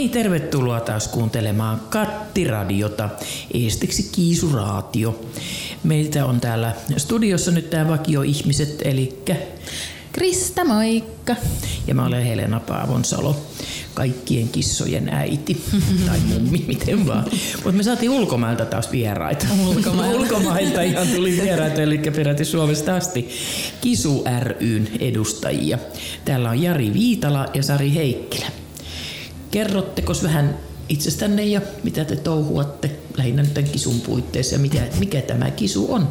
Niin, tervetuloa taas kuuntelemaan Kattiradiota, eestiksi Kiisuraatio. Meitä on täällä studiossa nyt tämä vakio-ihmiset, eli Krista, moikka! Ja mä olen Helena Paavonsalo, kaikkien kissojen äiti. tai mummi, miten vaan. Mutta me saatiin ulkomailta taas vieraita. Ulkomailta. ulkomailta ihan tuli vieraita, eli peräti Suomesta asti. Kisu ryn edustajia. Täällä on Jari Viitala ja Sari Heikkilä. Kerrotteko vähän itsestänne ja mitä te touhuatte lähinnä nyt tämän kisun puitteissa ja mikä, mikä tämä kisu on?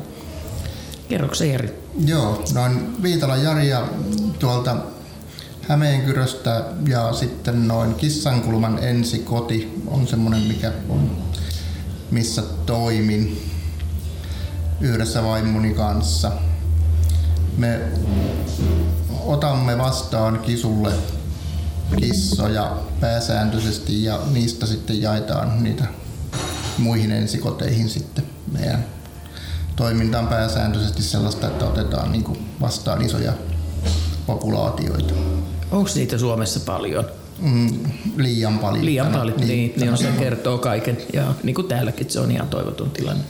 Kerroksä Jari? Joo, noin Viitala Jari ja tuolta Hämeenkyröstä ja sitten noin Kissankulman ensikoti on semmoinen, mikä on, missä toimin yhdessä vaimoni kanssa. Me otamme vastaan kisulle kissoja pääsääntöisesti ja niistä sitten jaetaan niitä muihin ensikoteihin sitten meidän toiminta on pääsääntöisesti sellaista, että otetaan niin kuin vastaan isoja populaatioita. Onko niitä Suomessa paljon? Mm, liian paljon. Liian paljon, niin, niin, niin on, se kertoo kaiken. Ja niin kuin täälläkin, se on ihan toivoton tilanne.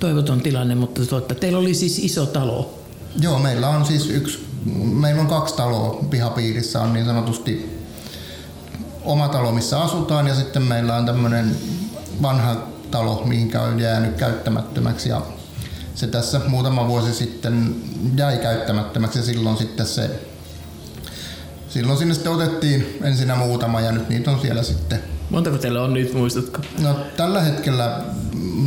Toivoton tilanne, mutta totta, teillä oli siis iso talo. Joo, meillä on siis yksi, meillä on kaksi taloa pihapiirissä, on niin sanotusti oma talo, missä asutaan ja sitten meillä on tämmöinen vanha talo, mihinkä on jäänyt käyttämättömäksi ja se tässä muutama vuosi sitten jäi käyttämättömäksi ja silloin sitten se Silloin sinne sitten otettiin ensinnä muutama ja nyt niitä on siellä sitten. Montako teillä on nyt, muistatko? No, tällä hetkellä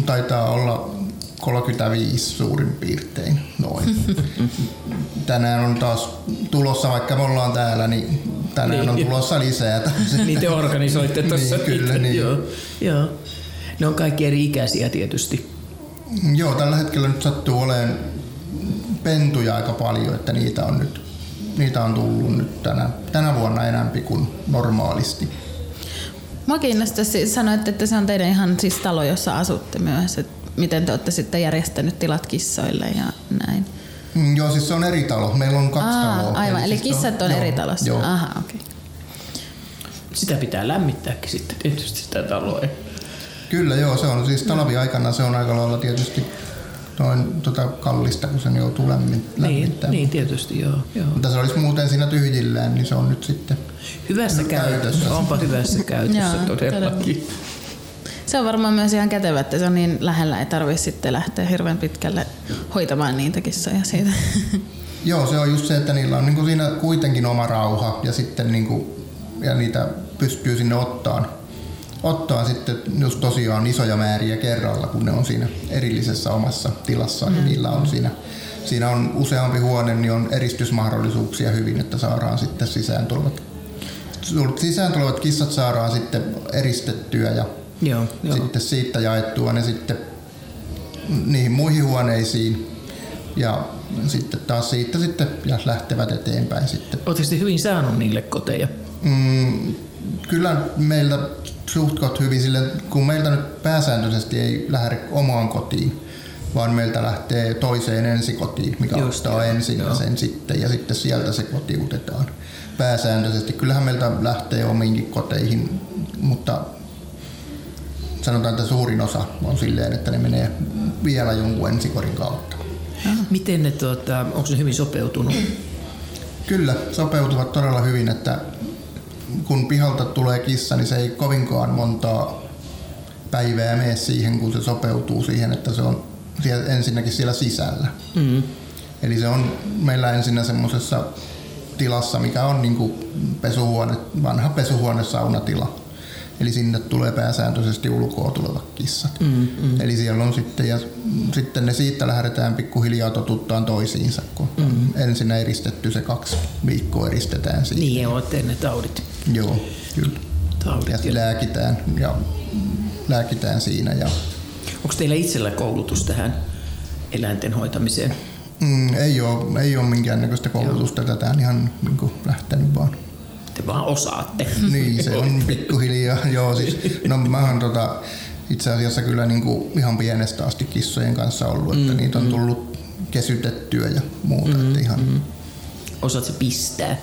taitaa olla 35 suurin piirtein noin. Tänään on taas tulossa, vaikka me ollaan täällä, niin tänään Niin. on tulossa lisää. Niin te organisoitte tuossa. Niin, kyllä, niin. Joo, joo. Ne on kaikki eri ikäisiä tietysti. Joo, tällä hetkellä nyt sattuu olemaan pentuja aika paljon, että niitä on nyt niitä on tullut nyt tänä, tänä vuonna enemmän kuin normaalisti. Mua kiinnostaisi sanoa, että se on teidän ihan siis talo, jossa asutte myös. Et miten te olette sitten järjestänyt tilat kissoille ja näin? Mm, Joo, siis se on eri talo. Meillä on kaksi Aa, taloa. aivan, eli siis kissat on joo, eri talossa. Joo. Aha, okei. Okay. Sitä pitää lämmittääkin sitten tietysti sitä taloa. Kyllä joo, se on siis talviaikana se on aika lailla tietysti noin tota kallista, kun sen joutuu lämmin, Niin, lämmittämään. niin, tietysti, joo. joo. Mutta se olisi muuten siinä tyhjillään, niin se on nyt sitten Hyvässä käytössä. Käytössä. Onpa hyvässä käytössä todellakin. Se on varmaan myös ihan kätevä, että se on niin lähellä, ei tarvitse sitten lähteä hirveän pitkälle hoitamaan niitä kissoja siitä. Joo, se on just se, että niillä on niinku siinä kuitenkin oma rauha ja sitten niinku, ja niitä pystyy sinne ottaan, ottaa sitten just tosiaan isoja määriä kerralla, kun ne on siinä erillisessä omassa tilassaan mm. ja niillä on siinä, siinä on useampi huone, niin on eristysmahdollisuuksia hyvin, että saadaan sitten sisään tulevat, sisään tulevat kissat saadaan sitten eristettyä ja Joo, joo. sitten siitä jaettua ne sitten niihin muihin huoneisiin ja sitten taas siitä sitten ja lähtevät eteenpäin sitten. Oletteko te hyvin saanut niille koteja? Mm, kyllä meiltä suhtkot hyvin sille, kun meiltä nyt pääsääntöisesti ei lähde omaan kotiin, vaan meiltä lähtee toiseen ensikotiin, mikä Just, ottaa joo, ensin joo. sen sitten ja sitten sieltä se kotiutetaan pääsääntöisesti. Kyllähän meiltä lähtee omiinkin koteihin, mutta sanotaan, että suurin osa on silleen, että ne menee vielä jonkun ensikorin kautta. Miten ne, tuota, onko ne hyvin sopeutunut? Kyllä, sopeutuvat todella hyvin, että kun pihalta tulee kissa, niin se ei kovinkaan montaa päivää mene siihen, kun se sopeutuu siihen, että se on siellä, ensinnäkin siellä sisällä. Mm. Eli se on meillä ensinnä semmoisessa tilassa, mikä on niin pesuhuone, vanha pesuhuone saunatila. Eli sinne tulee pääsääntöisesti ulkoa tulevat kissat. Mm, mm. Eli siellä on sitten, ja sitten ne siitä lähdetään pikkuhiljaa totuttaan toisiinsa, kun mm. ensin eristetty se kaksi viikkoa eristetään siitä. Niin, olette ne taudit. Joo, kyllä. taudit. Ja lääkitään ja lääkitään siinä. Ja, Onko teillä itsellä koulutus tähän eläinten hoitamiseen? mm, ei, ole, ei ole minkäännäköistä koulutusta, tätä on ihan niin kuin, lähtenyt vaan. Te vaan osaatte. Niin, se on pikkuhiljaa. Joo, siis, no mä oon tota, itse asiassa kyllä niin kuin ihan pienestä asti kissojen kanssa ollut, että Mm, niitä on tullut kesytettyä ja muuta. Mm, että ihan, Osaat se pistää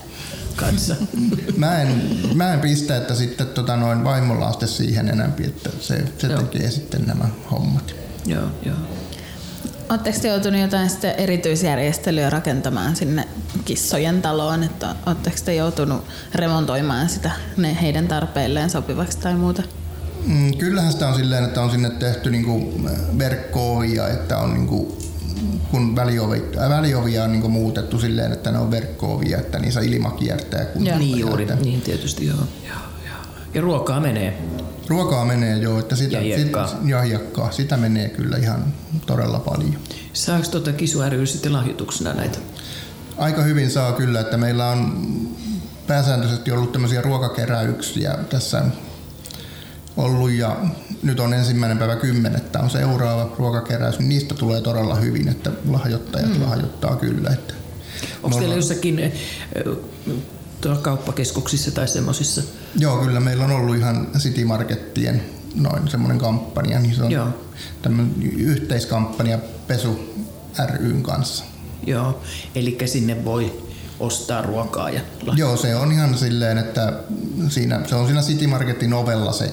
kanssa? Mä en, mä en pistä, että sitten tota noin vaimolla on sitten siihen enempi, että se, se Joo. tekee sitten nämä hommat. joo, joo. Oletteko te joutunut jotain sitten erityisjärjestelyä rakentamaan sinne kissojen taloon? Että oletteko te joutunut remontoimaan sitä ne heidän tarpeilleen sopivaksi tai muuta? Mm, Kyllähän sitä on silleen, että on sinne tehty niinku verkko-ovia, että on niinku, kun väliovi, äh, väliovia on niinku muutettu silleen, että ne on verkko-ovia, että niissä ilma kiertää kunnolla. Niin ja juuri, että niin tietysti joo. joo, joo. Ja ruokaa menee. Ruokaa menee jo, että sitä, Ja hiekkaa. Sit, ja hiekkaa. Sitä menee kyllä ihan todella paljon. Saako tuota Kisu ry sitten lahjoituksena näitä? Aika hyvin saa kyllä, että meillä on pääsääntöisesti ollut tämmöisiä ruokakeräyksiä tässä ollut ja nyt on ensimmäinen päivä kymmenettä on seuraava ruokakeräys, niin niistä tulee todella hyvin, että lahjoittajat mm. lahjoittaa kyllä. Että Onko teillä jossakin eh, tuolla kauppakeskuksissa tai semmoisissa? Joo, kyllä meillä on ollut ihan City Markettien noin semmoinen kampanja, niin se on Joo. tämmöinen yhteiskampanja Pesu ryn kanssa. Joo, eli sinne voi ostaa ruokaa ja lahjoittaa. Joo, se on ihan silleen, että siinä, se on siinä City Marketin ovella se,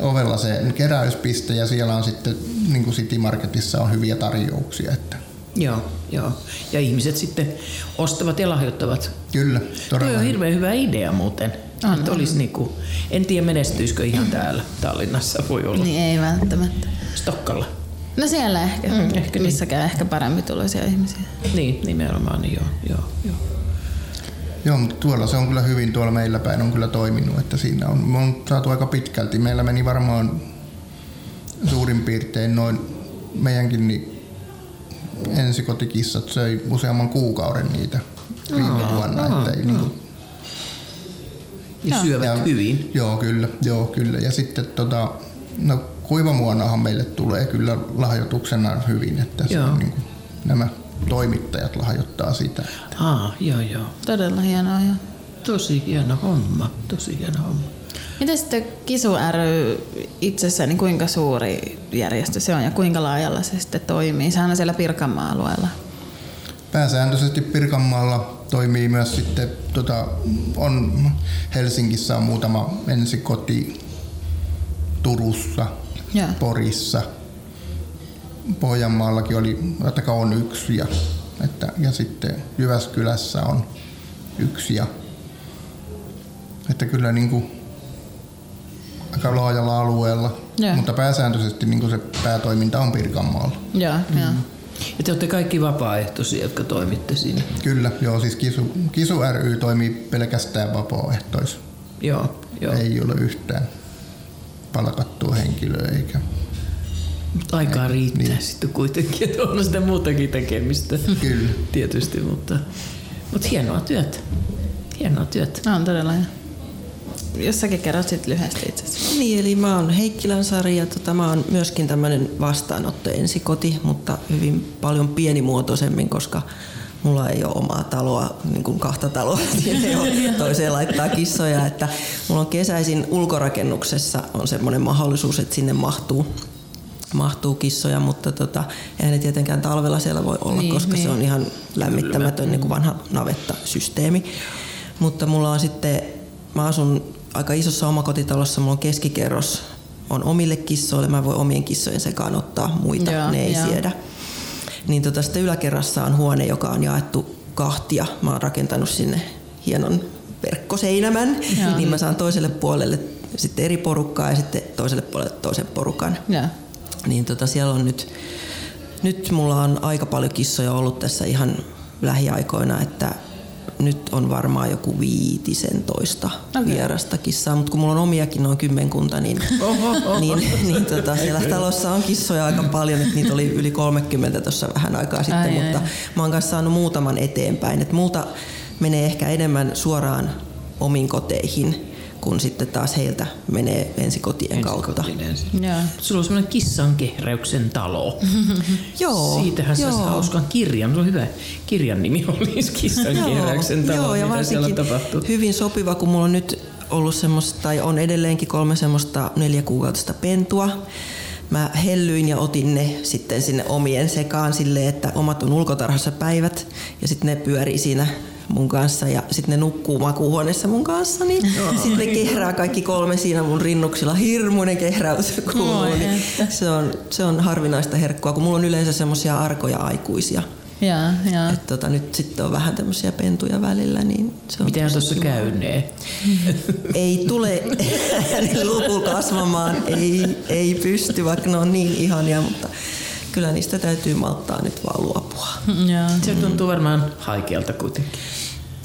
ovella se keräyspiste ja siellä on sitten, niin kuin City Marketissa on hyviä tarjouksia. Että Joo, joo. Ja ihmiset sitten ostavat ja lahjoittavat. kyllä, todella. on hirveän hyvä idea muuten. On, Että olisi niinku, en tiedä menestyisikö ihan täällä Tallinnassa, voi olla. Niin ei välttämättä. Stokkalla. No siellä ehkä, Mm, ehkä missä käy ehkä paremmin tuloisia ihmisiä. Niin, nimenomaan, niin joo, joo, joo. Joo, mutta tuolla se on kyllä hyvin, tuolla meillä päin on kyllä toiminut, että siinä on, on saatu aika pitkälti. Meillä meni varmaan suurin piirtein noin meidänkin niin ensikotikissat söi useamman kuukauden niitä viime vuonna. Että ei, niin kuin, Ja syövät hyvin. Joo, kyllä, joo, kyllä. Ja sitten tota, no, kuivamuonahan meille tulee kyllä lahjoituksena hyvin, että se on, niin kuin, nämä toimittajat lahjoittaa sitä. Aa, joo, joo. Todella hienoa jo. Tosi hieno homma, tosi hieno homma. Miten sitten Kisu ry itsessään, niin kuinka suuri järjestö se on ja kuinka laajalla se sitten toimii? Sehän on siellä Pirkanmaan alueella. Pääsääntöisesti Pirkanmaalla toimii myös sitten, tota, on Helsingissä on muutama ensikoti, Turussa, Joo. Porissa, Pohjanmaallakin oli, että on yksi ja, että, ja sitten Jyväskylässä on yksi ja, että kyllä niin kuin aika laajalla alueella, Joo. mutta pääsääntöisesti niin se päätoiminta on Pirkanmaalla. Joo, mm. joo. Ja te olette kaikki vapaaehtoisia, jotka toimitte siinä. Kyllä, joo, siis Kisu, Kisu ry toimii pelkästään vapaaehtois. Joo, joo. Ei ole yhtään palkattua henkilöä eikä. Mutta aikaa riittää Niin. sitten kuitenkin, että on sitä muutakin tekemistä. Kyllä. Tietysti, mutta, mutta hienoa työtä. Hienoa työtä. No, on todella hieno. Jos säkin kerrot sit lyhyesti itse asiassa. Niin, eli mä oon Heikkilän Sari ja tota, mä oon myöskin tämmöinen vastaanotto ensikoti, mutta hyvin paljon pienimuotoisemmin, koska mulla ei ole omaa taloa, niin kuin kahta taloa, ole toiseen laittaa kissoja. Että mulla on kesäisin ulkorakennuksessa on semmoinen mahdollisuus, että sinne mahtuu mahtuu kissoja, mutta tota, eihän ne tietenkään talvella siellä voi olla, Niin, niin, koska niin. se on ihan lämmittämätön niin kuin vanha navettasysteemi. Mutta mulla on sitten, mä asun aika isossa omakotitalossa, mulla on keskikerros, on omille kissoille, mä voin omien kissojen sekaan ottaa muita, Joo, ne ei joo. siedä. Niin tota, sitten yläkerrassa on huone, joka on jaettu kahtia. Mä oon rakentanut sinne hienon verkkoseinämän, Joo. niin mä saan toiselle puolelle sitten eri porukkaa ja sitten toiselle puolelle toisen porukan. Joo. Niin tota, siellä on nyt, nyt mulla on aika paljon kissoja ollut tässä ihan lähiaikoina, että nyt on varmaan joku viitisentoista Okei. okay. vierasta kissaa, mutta kun mulla on omiakin noin kymmenkunta, niin, niin, niin tota, siellä talossa on kissoja aika paljon, että niitä oli yli 30 tuossa vähän aikaa sitten, Ai, mutta ai. mä oon kanssa saanut muutaman eteenpäin. Et multa menee ehkä enemmän suoraan omiin koteihin, kun sitten taas heiltä menee ensikotien kautta. Ensikotiin ensin. Joo. Sulla on semmoinen kissan kehräyksen talo. Joo, Siitähän joo. saisi hauskan kirjan. Se on hyvä kirjan nimi olisi kissan kehräyksen talo. joo, ja mitä siellä varsinkin tapahtuu. hyvin sopiva, kun mulla on nyt ollut semmoista, tai on edelleenkin kolme semmoista neljä kuukautista pentua. Mä hellyin ja otin ne sitten sinne omien sekaan silleen, että omat on ulkotarhassa päivät ja sitten ne pyörii siinä mun kanssa ja sitten ne nukkuu makuuhuoneessa mun kanssa, niin sitten ne kehrää kaikki kolme siinä mun rinnuksilla. Hirmuinen kehräys kuuluu. Niin se, on, se on harvinaista herkkua, kun mulla on yleensä semmoisia arkoja aikuisia. Jaa, jaa. Et tota, nyt sitten on vähän tämmöisiä pentuja välillä, niin se on Miten tuossa käynee? Ei tule luku kasvamaan, ei, ei pysty, vaikka ne on niin ihania, mutta kyllä niistä täytyy malttaa nyt vaan luopua. Jaa. Se tuntuu varmaan haikealta kuitenkin.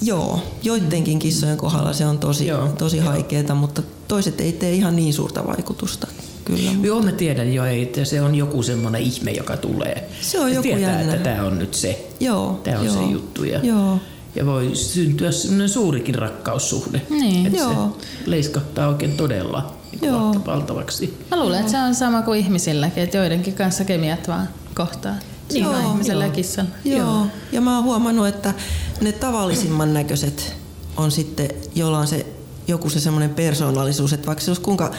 Joo, joidenkin kissojen kohdalla se on tosi, Joo, tosi haikeeta, mutta toiset ei tee ihan niin suurta vaikutusta. Kyllä. Joo, mä tiedän jo, että se on joku semmoinen ihme, joka tulee. Se on Ja joku tietää, jännä. että tämä on nyt se. Joo, Tämä on joo, se juttu. Ja, Joo. ja voi syntyä semmoinen suurikin rakkaussuhde. Niin. Että Joo. se leiskahtaa oikein todella niin Joo. valta- valtavaksi. Mä luulen, että se on sama kuin ihmisilläkin, että joidenkin kanssa kemiat vaan kohtaa. Siinä on Joo, ihmisellä ja joo. kissan. Joo. ja mä oon huomannut, että ne tavallisimman näköiset on sitten, jolla on se joku se semmoinen persoonallisuus, että vaikka se olisi kuinka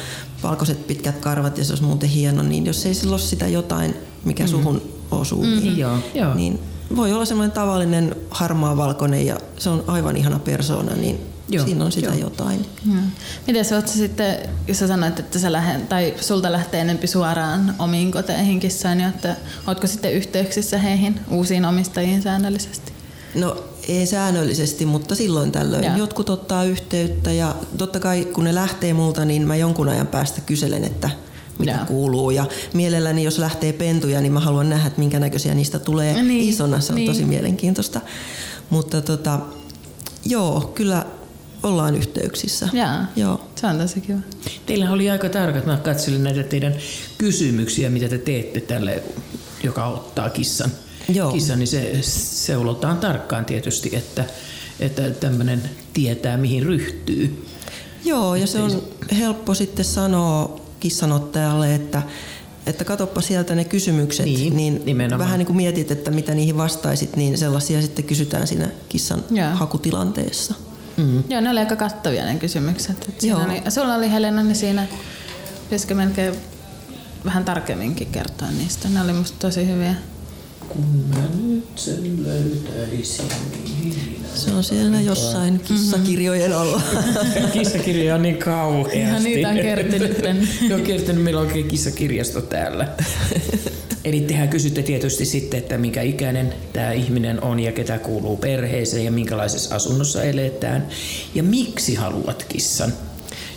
valkoiset pitkät karvat ja se olisi muuten hieno, niin jos ei sillä ole sitä jotain, mikä suhun osuu, niin, Joo, joo. niin voi olla semmoinen tavallinen harmaa valkoinen ja se on aivan ihana persoona, niin Joo, siinä on sitä joo. jotain. Hmm. Miten sä sitten, jos sä sanoit, että sä lähden, tai sulta lähtee enempi suoraan omiin koteihin kissaan, niin että, ootko sitten yhteyksissä heihin, uusiin omistajiin säännöllisesti? No ei säännöllisesti, mutta silloin tällöin. Joo. Jotkut ottaa yhteyttä ja totta kai kun ne lähtee multa, niin mä jonkun ajan päästä kyselen, että mitä Joo. kuuluu. Ja mielelläni jos lähtee pentuja, niin mä haluan nähdä, että minkä näköisiä niistä tulee Niin, isona. Se on niin. tosi mielenkiintoista. Mutta tota, joo, kyllä ollaan yhteyksissä. Jaa. Joo. Se on tosi kiva. Teillä oli aika tarkat, mä katselin näitä teidän kysymyksiä, mitä te teette tälle, joka ottaa kissan. Joo. Kissan, niin se seulotaan tarkkaan tietysti, että, että tämmöinen tietää mihin ryhtyy. Joo, ja se on helppo sitten sanoa kissanottajalle, että että katoppa sieltä ne kysymykset, Niin, niin nimenomaan. vähän niin kuin mietit, että mitä niihin vastaisit, niin sellaisia sitten kysytään siinä kissan Joo. hakutilanteessa. Mm. Joo, ne oli aika kattavia ne kysymykset. Et Joo. oli, sulla oli Helena, niin siinä pitäisikö melkein vähän tarkemminkin kertoa niistä. Ne oli musta tosi hyviä. Kun mä nyt sen löytäisin, niin... Se on siellä jossain kissakirjojen alla. Kissakirjoja on niin kauheasti. Ihan niitä on kertynyt. Joo, kertynyt. Meillä on oikein kissakirjasto täällä. Eli tehän kysytte tietysti sitten, että minkä ikäinen tämä ihminen on ja ketä kuuluu perheeseen ja minkälaisessa asunnossa eletään. Ja miksi haluat kissan?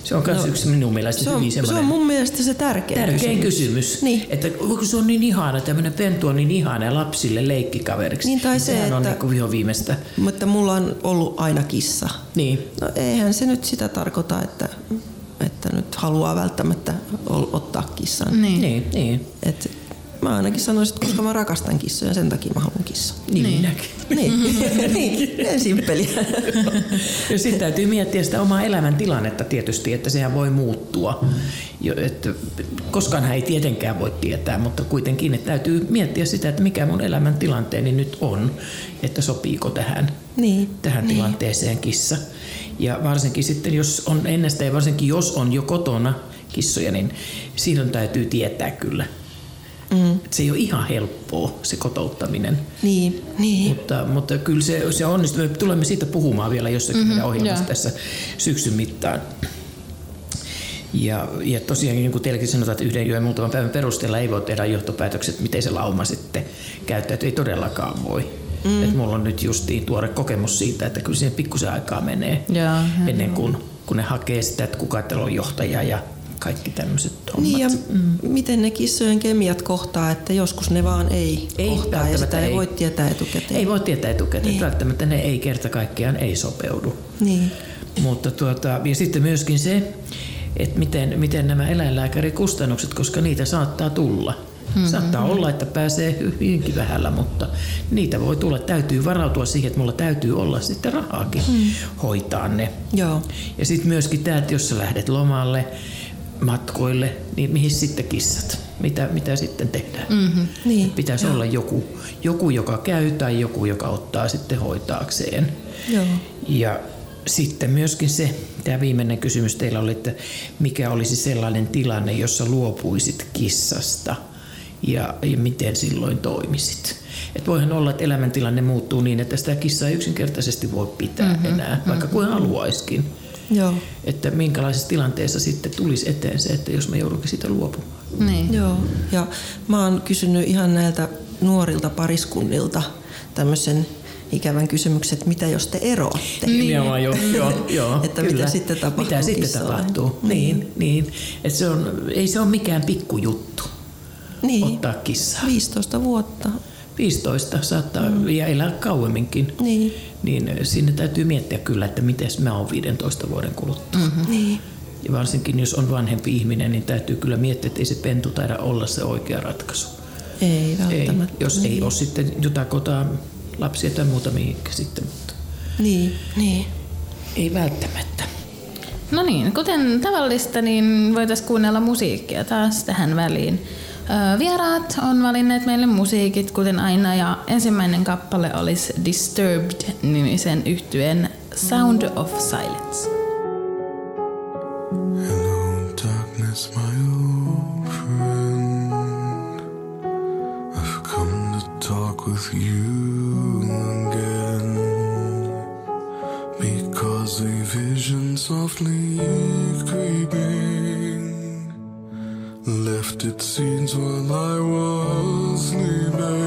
Se on myös No, yksi minun mielestä Se on, hyvin se semmoinen on mun mielestä se tärkein, tärkein kysymys. Niin. Että kun se on niin ihana, tämmöinen pentu on niin ihana lapsille leikkikaveriksi. Niin, tai se, Sehän on että- niin viho viimeistä. Mutta mulla on ollut aina kissa. Niin. No eihän se nyt sitä tarkoita, että, että nyt haluaa välttämättä ottaa kissan. Niin. Niin, niin. Et mä ainakin sanoisin, että koska mä rakastan kissoja, sen takia mä haluan kissan. Niin, Niin. minäkin. Niin, niin näin simppeliä. Ja sitten täytyy miettiä sitä omaa elämäntilannetta tietysti, että sehän voi muuttua. Jo, että koskaan hän ei tietenkään voi tietää, mutta kuitenkin että täytyy miettiä sitä, että mikä mun elämäntilanteeni nyt on, että sopiiko tähän, Niin. tähän niin. tilanteeseen kissa. Ja varsinkin sitten, jos on ennestään ja varsinkin jos on jo kotona kissoja, niin silloin täytyy tietää kyllä. Mm. Että se ei ole ihan helppoa se kotouttaminen. Niin, niin. Mutta, mutta kyllä se, se onnistuu. Me tulemme siitä puhumaan vielä jossakin mm-hmm, ohjelmassa joo. tässä syksyn mittaan. Ja, ja tosiaan, niin kuin teilläkin sanotaan, että yhden yön muutaman päivän perusteella ei voi tehdä johtopäätökset, miten se lauma sitten käyttäytyy. Ei todellakaan voi. Mm. Et mulla on nyt justiin tuore kokemus siitä, että kyllä siihen pikkusen aikaa menee Joo, ennen kuin kun ne hakee sitä, että kuka on johtaja ja kaikki tämmöiset hommat. Niin ja miten ne kissojen kemiat kohtaa, että joskus ne vaan ei, Ei, kohtaa ja sitä ei ei. voi tietää etukäteen. Ei voi tietää etukäteen, Niin. välttämättä ne ei kerta kaikkiaan ei sopeudu. Niin. Mutta tuota, ja sitten myöskin se, että miten, miten nämä eläinlääkärikustannukset, koska niitä saattaa tulla. Mm-hmm. Saattaa olla, että pääsee hyvinkin vähällä, mutta niitä voi tulla. Täytyy varautua siihen, että mulla täytyy olla sitten rahaakin mm. hoitaa ne. Joo. Ja sitten myöskin tämä, että jos sä lähdet lomalle, matkoille, niin mihin sitten kissat? Mitä, mitä sitten tehdään? Mm-hmm. Niin. Pitäisi olla joku, joku, joka käy tai joku, joka ottaa sitten hoitaakseen. Joo. Ja sitten myöskin se, tämä viimeinen kysymys teillä oli, että mikä olisi sellainen tilanne, jossa luopuisit kissasta ja, ja miten silloin toimisit. Et voihan olla, että elämäntilanne muuttuu niin, että sitä kissaa ei yksinkertaisesti voi pitää mm-hmm, enää, vaikka mm-hmm. kuin haluaiskin. Joo. Että minkälaisessa tilanteessa sitten tulisi eteen se, että jos mä joudunkin siitä luopumaan. Niin. Joo, ja mä oon kysynyt ihan näiltä nuorilta pariskunnilta tämmöisen ikävän kysymyksen, että mitä jos te eroatte? Niin. Joo, joo, joo, joo että kyllä. mitä sitten tapahtuu Mitä sitten tapahtuu, niin, niin. niin. Et se on, ei se ole mikään pikkujuttu niin. ottaa kissaa. 15 vuotta. 15 saattaa mm. ja elää kauemminkin. Niin. Niin sinne täytyy miettiä kyllä, että miten mä oon 15 vuoden kuluttua. Mm-hmm. Niin. Ja varsinkin jos on vanhempi ihminen, niin täytyy kyllä miettiä, että ei se pentu taida olla se oikea ratkaisu. Ei välttämättä. Ei, jos niin. ei ole sitten jotain kotaa lapsia tai muuta mihinkä sitten. Mutta niin, niin. Ei välttämättä. No niin, kuten tavallista, niin voitaisiin kuunnella musiikkia taas tähän väliin. Vieraat on valinneet meille musiikit kuten aina ja ensimmäinen kappale olisi Disturbed-nimisen yhtyen Sound of Silence. Hello darkness my old friend I've come to talk with you its scenes while I was sleeping,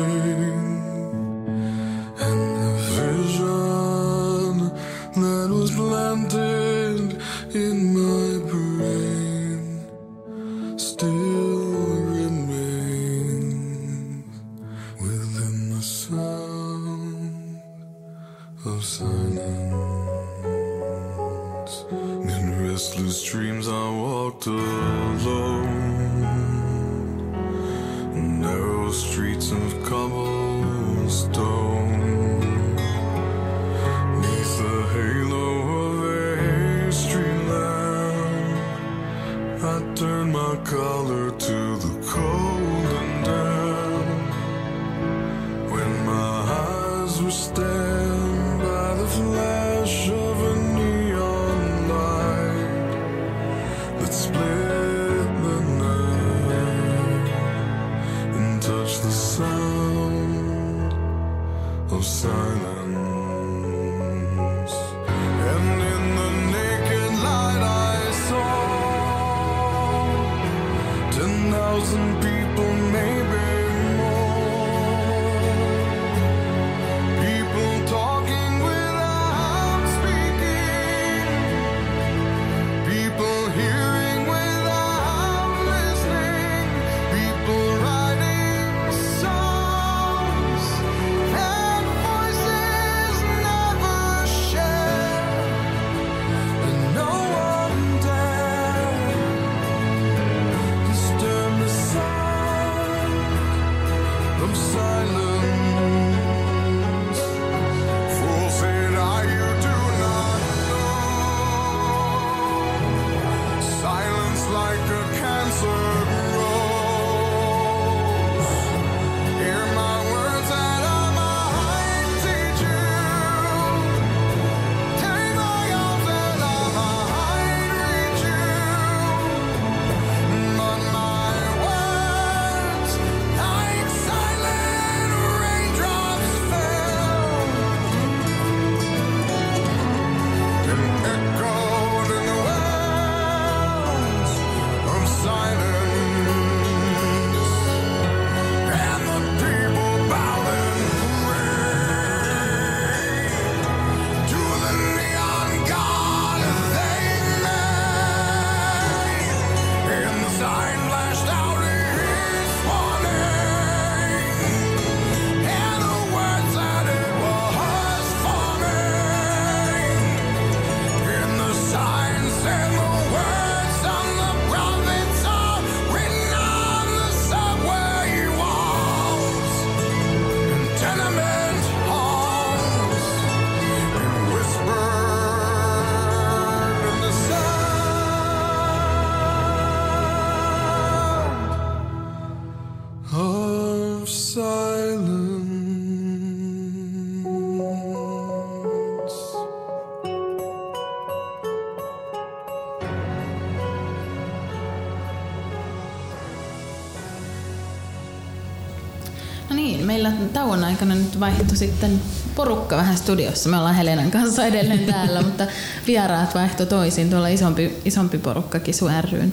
tauon aikana nyt vaihtui sitten porukka vähän studiossa. Me ollaan Helenan kanssa edelleen täällä, mutta vieraat vaihto toisiin. Tuolla isompi, isompi porukka Kisu ryn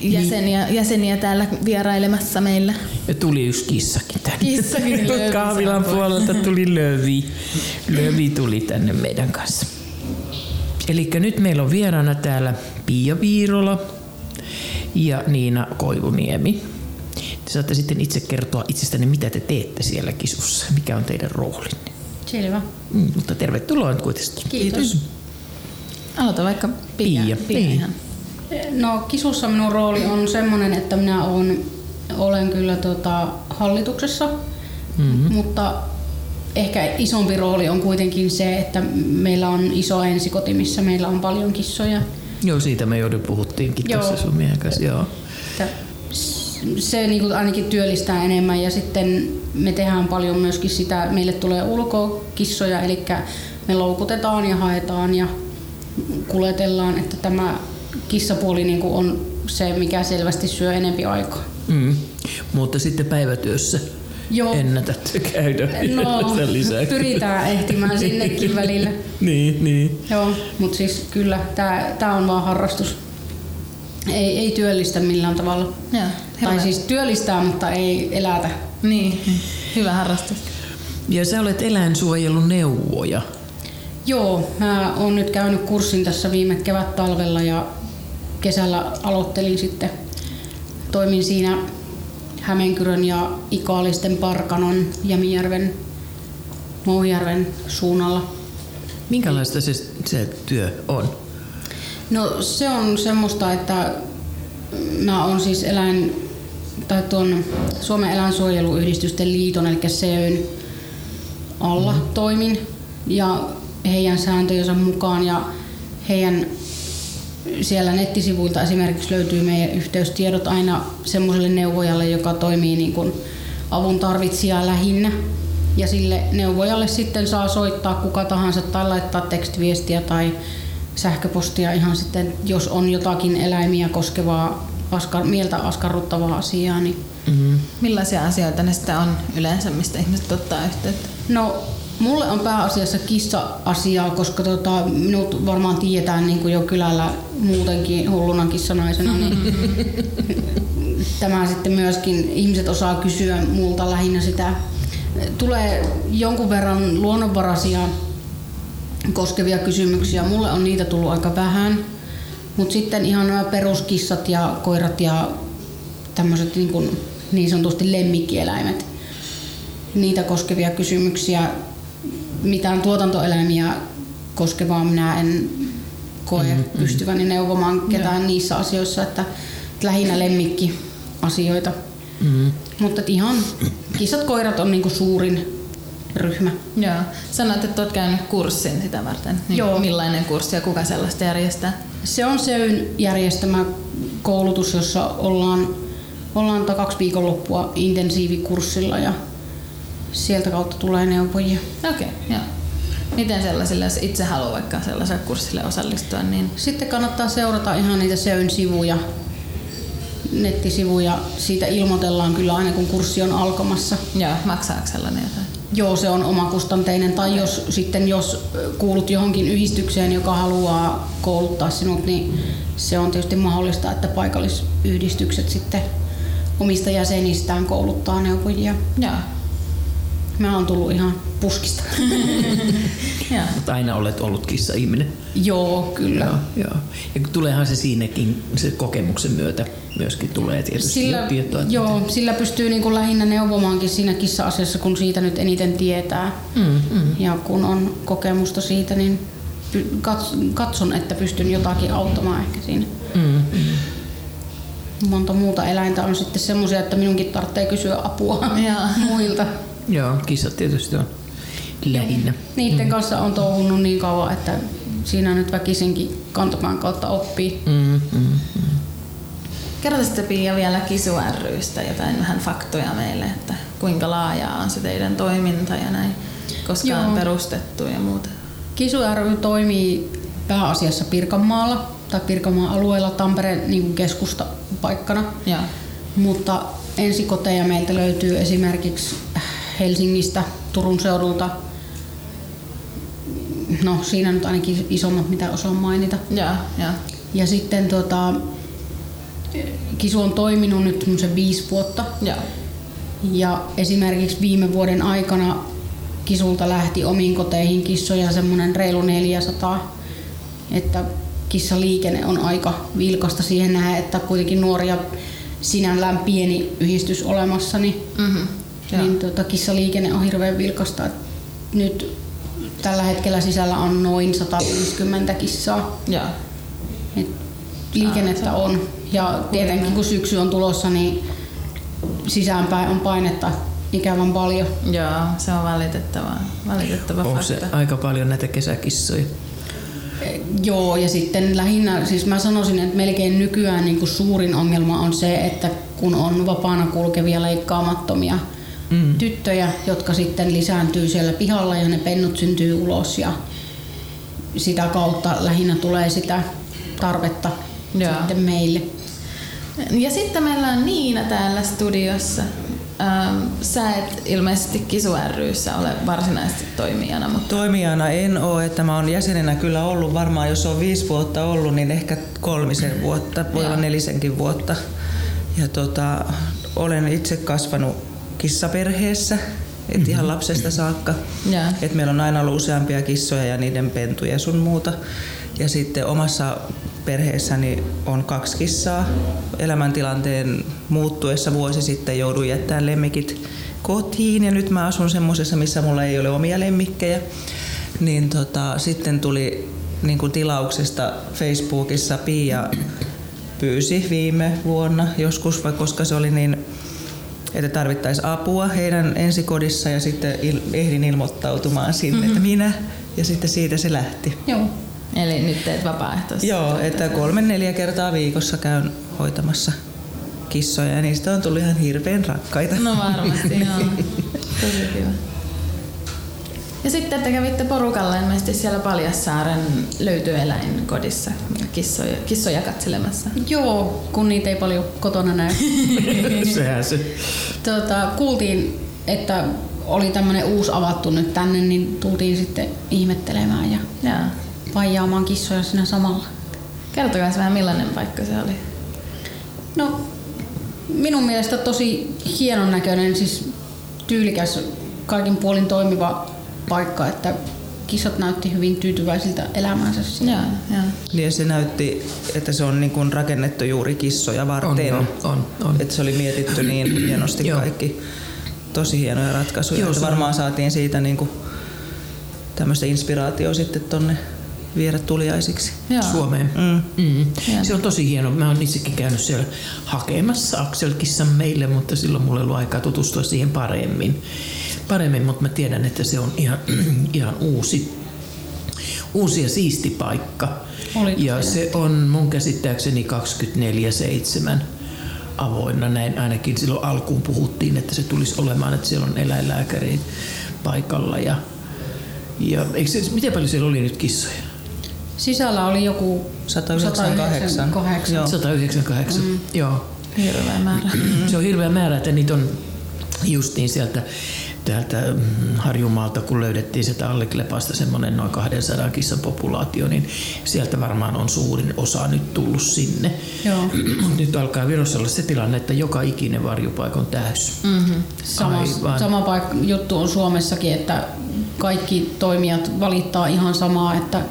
jäseniä, jäseniä täällä vierailemassa meillä. Ja tuli yksi kissakin tänne. Kissakin löövi Kahvilan puolelta tuli lövi. Lövi tuli tänne meidän kanssa. Eli nyt meillä on vieraana täällä Pia Viirola ja Niina Koivuniemi. Te saatte sitten itse kertoa itsestänne, mitä te teette siellä kisussa. Mikä on teidän roolinne? Selvä. Mm, mutta tervetuloa nyt kuitenkin. Kiitos. Aloita vaikka Pia. Pia, Pia niin. ihan. No kisussa minun rooli on semmoinen, että minä olen, olen kyllä tota, hallituksessa, mm-hmm. mutta ehkä isompi rooli on kuitenkin se, että meillä on iso ensikoti, missä meillä on paljon kissoja. Joo, siitä me joudun puhuttiinkin Joo. tässä sun miehen kanssa. Joo. Että se niin kuin ainakin työllistää enemmän ja sitten me tehdään paljon myöskin sitä, meille tulee ulkoa kissoja, eli me loukutetaan ja haetaan ja kuletellaan, että tämä kissapuoli niin kuin on se, mikä selvästi syö enempi aikaa. Mm. Mutta sitten päivätyössä Joo. ennätät käydä No, sen lisäksi. pyritään ehtimään sinnekin välillä. niin, niin. Joo, mutta siis kyllä, tämä on vaan harrastus. Ei, ei työllistä millään tavalla. Joo, Tai siis työllistää, mutta ei elätä. Niin, hyvä harrastus. Ja sä olet eläinsuojeluneuvoja. Joo, mä oon nyt käynyt kurssin tässä viime kevät-talvella ja kesällä aloittelin sitten. Toimin siinä Hämeenkyrön ja Ikaalisten, Parkanon, Jämijärven, Moujärven suunnalla. Minkälaista se, se työ on? No se on semmoista, että mä oon siis eläin, tai tuon Suomen eläinsuojeluyhdistysten liiton, eli SEYn alla mm. toimin ja heidän sääntöjensä mukaan ja heidän siellä nettisivuilta esimerkiksi löytyy meidän yhteystiedot aina semmoiselle neuvojalle, joka toimii niin kuin avun tarvitsijaa lähinnä. Ja sille neuvojalle sitten saa soittaa kuka tahansa tai laittaa tekstiviestiä tai sähköpostia ihan sitten, jos on jotakin eläimiä koskevaa askar, mieltä askarruttavaa asiaa. Niin. Mm. Millaisia asioita ne sitten on yleensä, mistä ihmiset ottaa yhteyttä? No, mulle on pääasiassa kissa-asiaa, koska tota, minut varmaan tiedetään niin kuin jo kylällä muutenkin hulluna kissanaisena. Niin tämä sitten myöskin, ihmiset osaa kysyä multa lähinnä sitä. Tulee jonkun verran luonnonvaraisia koskevia kysymyksiä. Mulle on niitä tullut aika vähän. Mutta sitten ihan nämä peruskissat ja koirat ja tämmöiset niin, kuin, niin sanotusti lemmikkieläimet. Niitä koskevia kysymyksiä. Mitään tuotantoeläimiä koskevaa minä en koe mm-hmm. pystyväni neuvomaan ketään niissä asioissa, että lähinnä lemmikkiasioita. Mm. Mutta et ihan kissat koirat on niinku suurin ryhmä. Joo. Sanoit, että olet käynyt kurssin sitä varten. Niin Joo. Millainen kurssi ja kuka sellaista järjestää? Se on SEYn järjestämä koulutus, jossa ollaan, ollaan tota kaksi viikonloppua intensiivikurssilla ja sieltä kautta tulee neuvojia. Okei, okay, joo. Miten sellaisille, jos itse haluaa vaikka sellaiselle kurssille osallistua, niin Sitten kannattaa seurata ihan niitä SEYn sivuja, nettisivuja. Siitä ilmoitellaan kyllä aina kun kurssi on alkamassa. joo, maksaako sellainen jotain? Joo, se on omakustanteinen. Tai jos sitten jos kuulut johonkin yhdistykseen, joka haluaa kouluttaa sinut, niin se on tietysti mahdollista, että paikallisyhdistykset sitten omista jäsenistään kouluttaa neuvojia. Joo. Mä oon tullut ihan puskista. Mutta aina olet ollut kissa-ihminen. Joo, kyllä. Joo, joo. Ja kun tuleehan se siinäkin se kokemuksen myötä myöskin tulee tietysti Sillä, tietoa. joo, sillä pystyy niin kuin lähinnä neuvomaankin siinä kissa-asiassa, kun siitä nyt eniten tietää. Mm, mm. Ja kun on kokemusta siitä, niin katson, että pystyn jotakin auttamaan ehkä siinä. Mm, mm. Monta muuta eläintä on sitten semmoisia, että minunkin tarvitsee kysyä apua muilta. Joo, kissat tietysti on lähinnä. Niiden kanssa on touhunut niin kauan, että siinä nyt väkisinkin kantapään kautta oppii. Mm, mm. Kerro sitten Pia vielä Kisu rystä jotain vähän faktoja meille, että kuinka laajaa on se teidän toiminta ja näin, koska Joo. on perustettu ja muuta. Kisu ry toimii pääasiassa Pirkanmaalla tai Pirkanmaan alueella Tampereen niin kuin keskustapaikkana. Joo. Mutta ensikoteja meiltä löytyy esimerkiksi Helsingistä, Turun seudulta. No siinä nyt ainakin isommat, mitä osaan mainita. Ja, ja. Ja sitten tota, Kisu on toiminut nyt semmoisen viisi vuotta. Ja. Ja esimerkiksi viime vuoden aikana Kisulta lähti omiin koteihin kissoja semmoinen reilu 400. Että kissaliikenne on aika vilkasta siihen nähdä, että kuitenkin nuoria sinällään pieni yhdistys olemassa, niin, Mm-hmm. Niin tota, kissaliikenne on hirveän vilkasta. Nyt tällä hetkellä sisällä on noin 150 kissaa. Ja. Et liikennettä on. Ja tietenkin kun syksy on tulossa, niin sisäänpäin on painetta ikävän paljon. Joo, se on valitettava, valitettava Onko fakta. se aika paljon näitä kesäkissoja? Eh, Joo, ja sitten lähinnä, siis mä sanoisin, että melkein nykyään niin kuin suurin ongelma on se, että kun on vapaana kulkevia leikkaamattomia mm. tyttöjä, jotka sitten lisääntyy siellä pihalla ja ne pennut syntyy ulos ja sitä kautta lähinnä tulee sitä tarvetta Joo. sitten meille. Ja sitten meillä on Niina täällä studiossa. Ähm, sä et ilmeisesti Kisu ryssä ole varsinaisesti toimijana, mutta Toimijana en ole, että mä oon jäsenenä kyllä ollut varmaan, jos on viisi vuotta ollut, niin ehkä kolmisen vuotta, voi olla nelisenkin vuotta. Ja tota, olen itse kasvanut kissaperheessä, et ihan lapsesta saakka. Joo. Et meillä on aina ollut useampia kissoja ja niiden pentuja sun muuta. Ja sitten omassa perheessäni on kaksi kissaa. Elämäntilanteen muuttuessa vuosi sitten jouduin jättämään lemmikit kotiin ja nyt mä asun semmoisessa, missä mulla ei ole omia lemmikkejä. Niin tota, sitten tuli niin kuin tilauksesta Facebookissa Pia pyysi viime vuonna joskus, vai koska se oli niin että tarvittaisiin apua heidän ensikodissa ja sitten il- ehdin ilmoittautumaan sinne, mm-hmm. että minä ja sitten siitä se lähti. Joo. eli nyt teet vapaaehtoisesti. Joo, että kolme neljä kertaa viikossa käyn hoitamassa kissoja ja niistä on tullut ihan hirveän rakkaita. No varmasti, joo. Tosi kiva. Ja sitten te kävitte porukalla ilmeisesti siellä Paljassaaren löytyeläinkodissa kissoja, kissoja katselemassa. Joo, kun niitä ei paljon kotona näy. Sehän se. tota, kuultiin, että oli tämmöinen uusi avattu nyt tänne, niin tultiin sitten ihmettelemään ja Joo. vaijaamaan kissoja siinä samalla. Kertokaa vähän millainen paikka se oli. No, minun mielestä tosi hienon näköinen, siis tyylikäs, kaikin puolin toimiva paikka, että kissat näytti hyvin tyytyväisiltä elämäänsä. Joo, joo. Niin ja se näytti, että se on niin kuin rakennettu juuri kissoja varten. On, on, on. Että se oli mietitty niin hienosti Joo. kaikki. Tosi hienoja ratkaisuja. Joo, se on- varmaan saatiin siitä niin kuin tämmöistä inspiraatioa sitten tonne viedä tuliaisiksi. Joo. Suomeen. Mm. Mm. Hieno. Se on tosi hieno. Mä oon itsekin käynyt siellä hakemassa Akselkissan meille, mutta silloin mulla ei ollut aikaa tutustua siihen paremmin. Paremmin, mutta mä tiedän, että se on ihan, ihan uusi, uusi ja siisti paikka. Oliko ja se? se on mun käsittääkseni 24-7 avoinna. Näin ainakin silloin alkuun puhuttiin, että se tulisi olemaan, että siellä on eläinlääkäri paikalla. Ja, ja eikö se, miten paljon siellä oli nyt kissoja? Sisällä oli joku 198. 198. Joo. 198, mm. joo. Hirveä määrä. Se on hirveä määrä, että niitä on justiin sieltä täältä mm, Harjumaalta, kun löydettiin sieltä Alleklepasta semmoinen noin 200 kissan populaatio, niin sieltä varmaan on suurin osa nyt tullut sinne. Joo. Nyt alkaa Virossa olla se tilanne, että joka ikinen varjupaikka on täys. Mm-hmm. Sama, Aivan. sama paikka, juttu on Suomessakin, että kaikki toimijat valittaa ihan samaa, että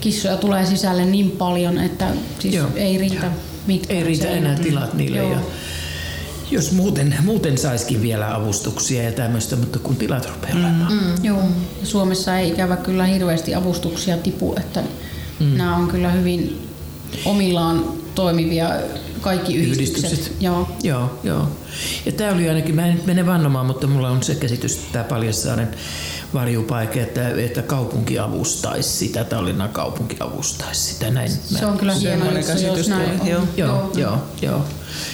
kissoja tulee sisälle niin paljon, että siis Joo. ei riitä mitkään Ei riitä enää tilat niille. Joo. Ja jos muuten, muuten saiskin vielä avustuksia ja tämmöistä, mutta kun tilat rupeaa olemaan. Mm. Joo. Ja Suomessa ei ikävä kyllä hirveästi avustuksia tipu, että mm. nämä on kyllä hyvin omillaan toimivia kaikki yhdistykset. Yhdistykset. Joo. Joo, joo. Ja tämä oli ainakin, mä en mene vannomaan, mutta mulla on se käsitys, että tämä Paljassaaren varjupaikka, että, että kaupunki avustaisi sitä, Tallinnan kaupunki avustaisi sitä. Näin, Se on kyllä hieno juttu, jos käsitys näin on. joo. Joo, joo, joo.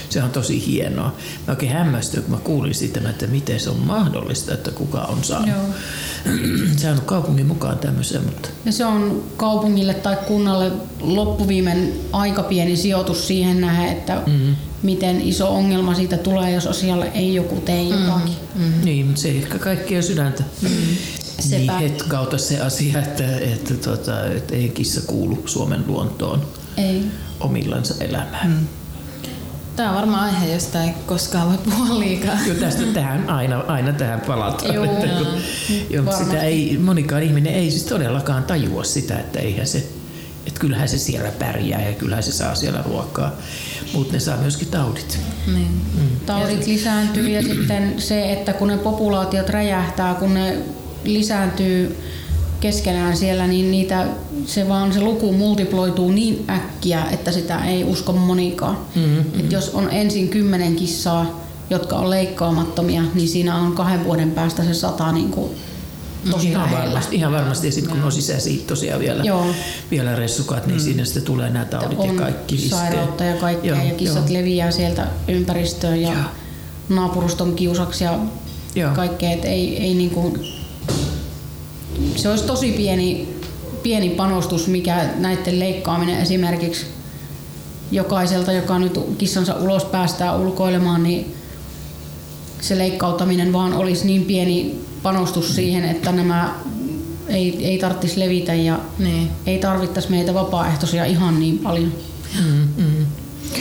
Se on tosi hienoa. Mä oikein hämmästyin, kun mä kuulin siitä, että miten se on mahdollista, että kuka on saanut, Joo. saanut kaupungin mukaan tämmöiseen, mutta Ja se on kaupungille tai kunnalle loppuviimen aika pieni sijoitus siihen nähden, että mm-hmm. Miten iso ongelma siitä tulee, jos asialle ei joku tee jotakin. Mm. Niin, mutta se ei ehkä kaikkien sydäntä mm. niin Sepä. hetkauta se asia, että, että, tota, että ei kissa kuulu Suomen luontoon Ei. omillansa elämään. Mm. Tämä on varmaan aihe, josta ei koskaan voi puhua liikaa. Kyllä tästä tähän aina, aina tähän palataan. Joo, että kun, jo, sitä ei, monikaan ihminen ei siis todellakaan tajua sitä, että eihän se, että kyllähän se siellä pärjää ja kyllähän se saa siellä ruokaa, mutta ne saa myöskin taudit. Niin. Taudit lisääntyy ja sitten se, että kun ne populaatiot räjähtää, kun ne lisääntyy keskenään siellä, niin niitä, se vaan se luku multiploituu niin äkkiä, että sitä ei usko monikaan. Mm-hmm. Et jos on ensin kymmenen kissaa, jotka on leikkaamattomia, niin siinä on kahden vuoden päästä se sata niin kuin tosi ihan lähellä. varmasti, ihan varmasti. Ja sitten kun on sisäsiittoisia vielä, Joo. vielä ressukat, niin mm. siinä sitten tulee nämä taudit ja on kaikki iskee. sairautta ja kaikkea Joo, ja kissat joo. leviää sieltä ympäristöön ja Joo. naapuruston kiusaksi ja Joo. kaikkea. Et ei, ei niinku, se olisi tosi pieni, pieni panostus, mikä näiden leikkaaminen esimerkiksi jokaiselta, joka nyt kissansa ulos päästää ulkoilemaan, niin se leikkauttaminen vaan olisi niin pieni panostus siihen, että nämä ei, ei tarvitsisi levitä ja Niin. ei tarvittaisi meitä vapaaehtoisia ihan niin paljon. Mm, mm.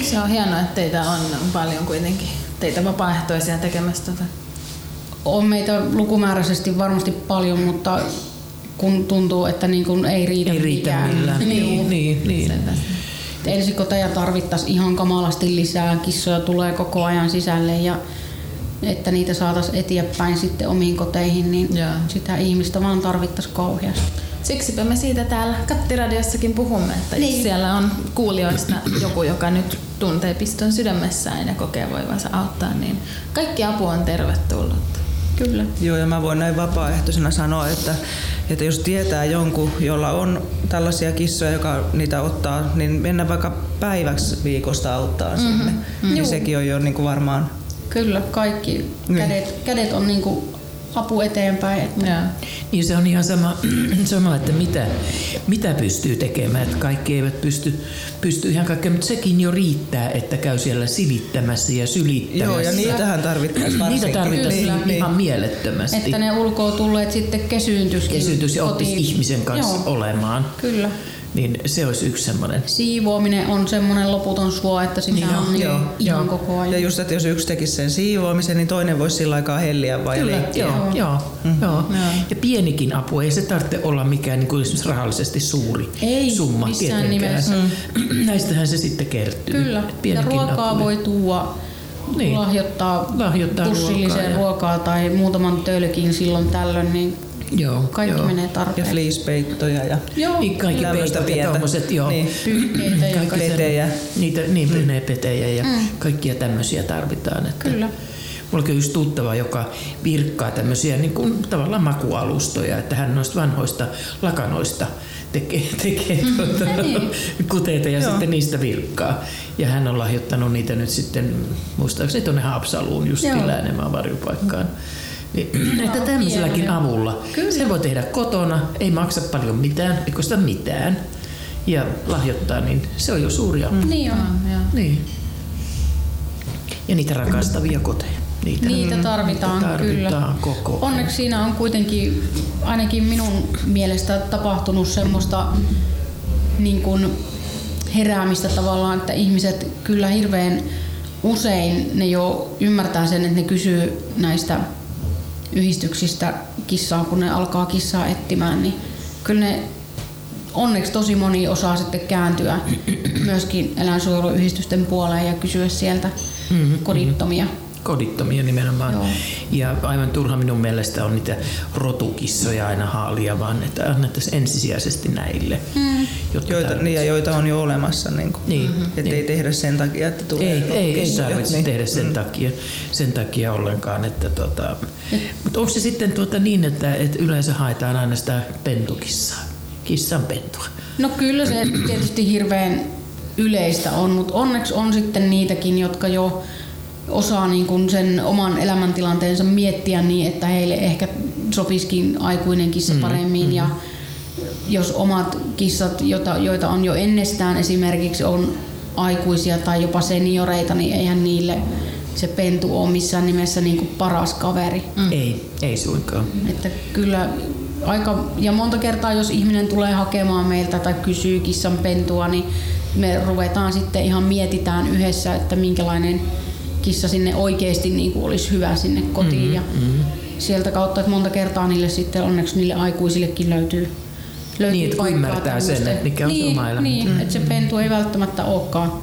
Se on hienoa, että teitä on paljon kuitenkin. Teitä vapaaehtoisia tekemässä tätä. On meitä lukumääräisesti varmasti paljon, mutta kun tuntuu, että niin kuin ei riitä, Ei riitä mikään. millään. Niin, niin, niin. Et Ensikoteja tarvittaisiin ihan kamalasti lisää, kissoja tulee koko ajan sisälle ja että niitä saataisiin eteenpäin sitten omiin koteihin, niin Joo. sitä ihmistä vaan tarvittaisiin kauheasti. Siksipä me siitä täällä Kattiradiossakin puhumme, että niin. jos siellä on kuulijoista joku, joka nyt tuntee piston sydämessään ja kokee voivansa auttaa, niin kaikki apu on tervetullutta. Kyllä. Joo, ja mä voin näin vapaaehtoisena sanoa, että, että jos tietää jonkun, jolla on tällaisia kissoja, joka niitä ottaa, niin mennä vaikka päiväksi viikosta auttaa mm-hmm. sinne. Mm-hmm. Niin sekin on jo niin kuin varmaan Kyllä, kaikki Niin. kädet, kädet on niinku apu eteenpäin. Että Joo. Niin se on ihan sama, sama että mitä, mitä pystyy tekemään. Että kaikki eivät pysty, pysty ihan kaikkea, mutta sekin jo riittää, että käy siellä silittämässä ja sylittämässä. Joo, ja niitähän tarvittaisiin varsinkin. Niitä tarvittaisiin Kyllä. ihan, ihan mielettömästi. että ne ulkoa tulleet sitten kesyyntyisikin. Kesytys ja ihmisen kanssa Joo, olemaan. Kyllä. Niin se olisi yksi semmoinen. Siivoaminen on semmoinen loputon suo, että sitä Niin on, niin joo, ihan joo. koko ajan. Ja just, että jos yksi tekisi sen siivoamisen, niin toinen voisi sillä aikaa helliä vai Kyllä, leikkiä. joo, joo, joo. Mm-hmm. joo. Ja pienikin apu, ei se tarvitse olla mikään niin kuin esimerkiksi rahallisesti suuri Ei, summa missään tietenkään. nimessä. Näistähän se sitten kertyy. Kyllä. Ja ruokaa apu. voi tuua, Niin. lahjoittaa, Lahjoittaa pussillisen ruokaa ja- ruokaa tai muutaman tölkin silloin tällöin, niin Joo, kaikki joo. menee Ja tarpeeksi. fleecepeittoja ja Joo, Niin kaikki peitot ja tommoset, joo. Niin. pyyhkeitä ja Kaikki Petejä. Niitä, niin, mm. petejä ja mm. kaikkia tämmöisiä tarvitaan. Että Kyllä. Mulla on just tuttava, joka virkkaa tämmöisiä niin kuin, tavallaan makualustoja, että hän noista vanhoista lakanoista tekee, tekee tuota, kuteita ja sitten niistä virkkaa. Ja hän on lahjoittanut niitä nyt sitten, muistaakseni tuonne Haapsaluun just Joo. Läänemään varjopaikkaan. Niin, että tämmöiselläkin hienoja. avulla. Kyllä. Se voi tehdä kotona, ei maksa paljon mitään, ei kosta mitään. Ja lahjoittaa, niin se on jo suuri apu. Niin on. Joo. Niin. Ja niitä rakastavia koteja. Niitä, Niitä tarvitaan, tarvitaan kyllä. koko ajan. Onneksi siinä on kuitenkin ainakin minun mielestä tapahtunut semmoista niin kuin heräämistä tavallaan, että ihmiset kyllä hirveän usein ne jo ymmärtää sen, että ne kysyy näistä yhdistyksistä kissaa, kun ne alkaa kissaa etsimään, niin kyllä ne onneksi tosi moni osaa sitten kääntyä myöskin eläinsuojeluyhdistysten puoleen ja kysyä sieltä Mhm, kodittomia. Kodittomia nimenomaan. Joo. Ja aivan turha minun mielestä on niitä rotukissoja aina haalia, vaan että annettaisiin ensisijaisesti näille. Mm. Jotka Joita, niin, ja joita on jo olemassa. Niin kuin. Niin, Että niin. ei tehdä sen takia, että tulee Ei, ei, ei kissoja. tarvitse Niin. tehdä sen, takia, sen takia ollenkaan. Että tota, mutta onko se sitten tuota niin, että, että yleensä haetaan aina sitä pentukissaa, kissan pentua? No kyllä se tietysti hirveän yleistä on, mutta onneksi on sitten niitäkin, jotka jo osaa niin kuin sen oman elämäntilanteensa miettiä niin, että heille ehkä sopisikin aikuinen kissa paremmin. Mm, ja jos omat kissat, joita, joita on jo ennestään esimerkiksi, on aikuisia tai jopa senioreita, niin eihän niille se pentu ole missään nimessä niin kuin paras kaveri. Mm. Ei, ei suinkaan. Että kyllä aika, ja monta kertaa jos ihminen tulee hakemaan meiltä tai kysyy kissan pentua, niin me ruvetaan sitten ihan mietitään yhdessä, että minkälainen kissa sinne oikeasti niin kuin olisi hyvä sinne kotiin. Mm-hmm, ja mm-hmm. sieltä kautta, että monta kertaa niille sitten onneksi niille aikuisillekin löytyy löytyy niin, että ymmärtää sen, että mikä on niin, oma elämä. Niin, mm-hmm. että se pentu ei välttämättä olekaan